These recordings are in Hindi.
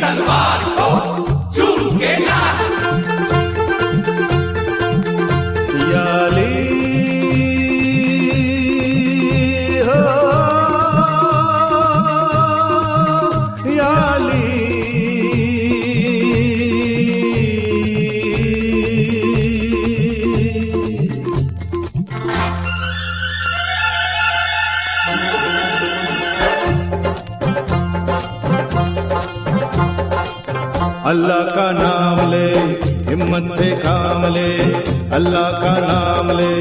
dal mare अल्लाह का नाम ले हिम्मत से काम ले। अल्लाह का नाम ले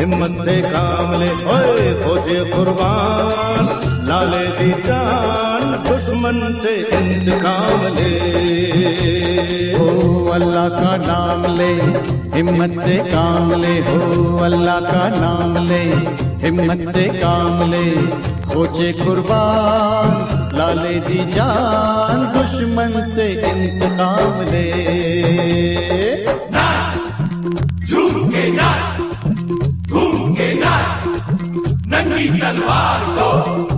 हिम्मत से काम ले। ओए खोजे कुर्बान, लाले दी जान, दुश्मन से इंतकाम ले। हो अल्लाह का नाम ले, हिम्मत से काम ले। हो अल्लाह का नाम ले, हिम्मत से काम ले। खोजे कुर्बान, लाले दी जान, दुश्मन से इंतकाम ले। नंगी तलवार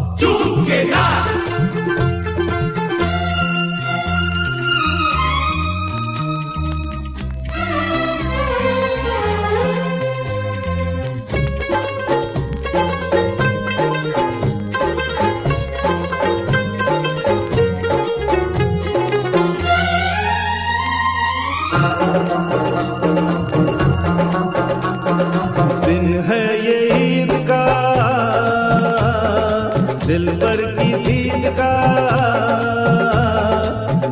दिल भर की ईद का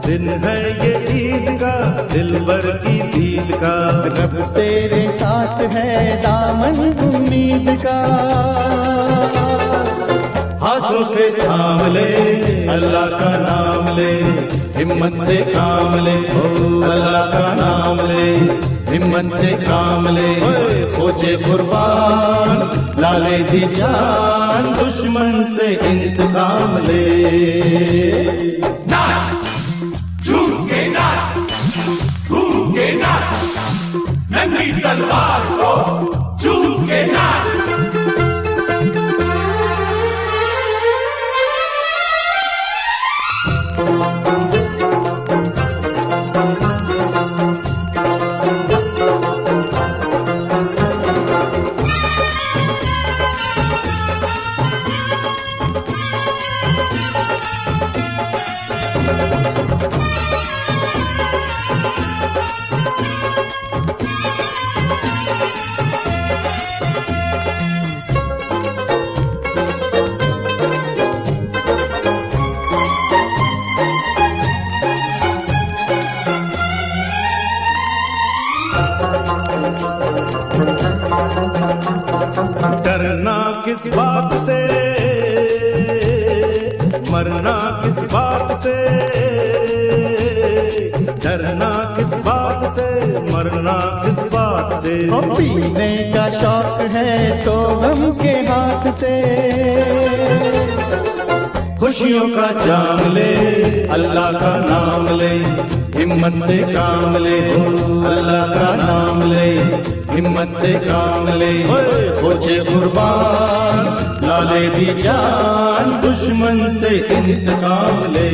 दिन है ये ईद का दिल भर की ईद का। रब तेरे साथ है दामन उम्मीद का। हाथों से थाम ले अल्लाह का नाम ले हिम्मत से काम ले अल्लाह का नाम ले। हिम्मत से काम ले, खोजे कुर्बान, लाले दी जान, दुश्मन से इंतकाम ले। नंगी तलवार। बात से। मरना किस बात से? डरना किस बात से? मरना किस बात से? पीने का शौक है तो गम के हाथ से। खुशियों का जाम ले, अल्लाह का नाम ले, हिम्मत से काम ले, अल्लाह का नाम ले, हिम्मत से काम ले। खोजे कुर्बान, लाले दी जान, दुश्मन से इंतकाम ले।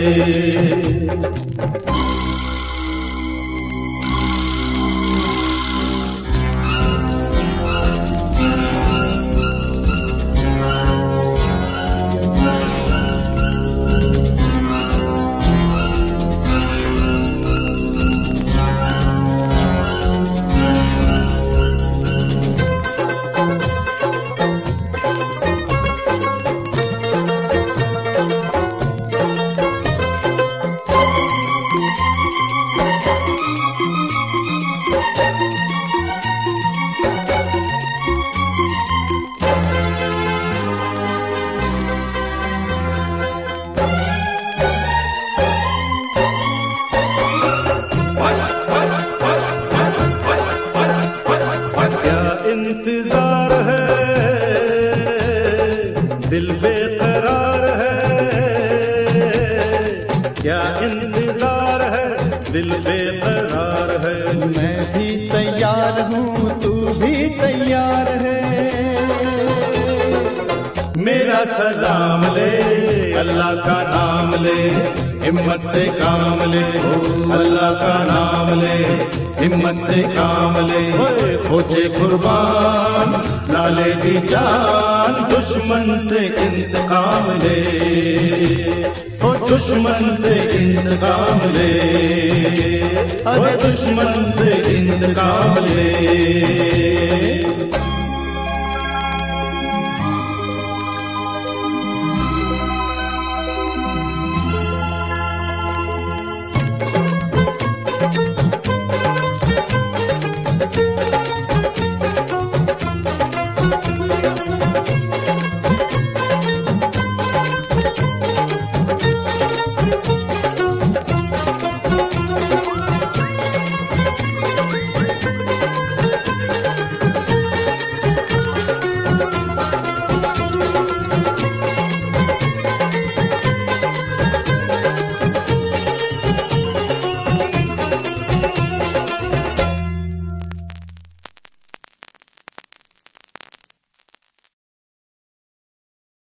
क्या इंतज़ार है? दिल बेकरार है। मैं भी तैयार हूँ, तू भी तैयार है। मेरा सलाम ले, अल्लाह का नाम ले। हिम्मत से काम ले अल्लाह का नाम ले। हिम्मत से काम ले खोजे कुर्बान, लाले दी जान, दुश्मन से इंतकाम ले। ओ दुश्मन से इंतकाम ले ओ दुश्मन से इंतकाम ले।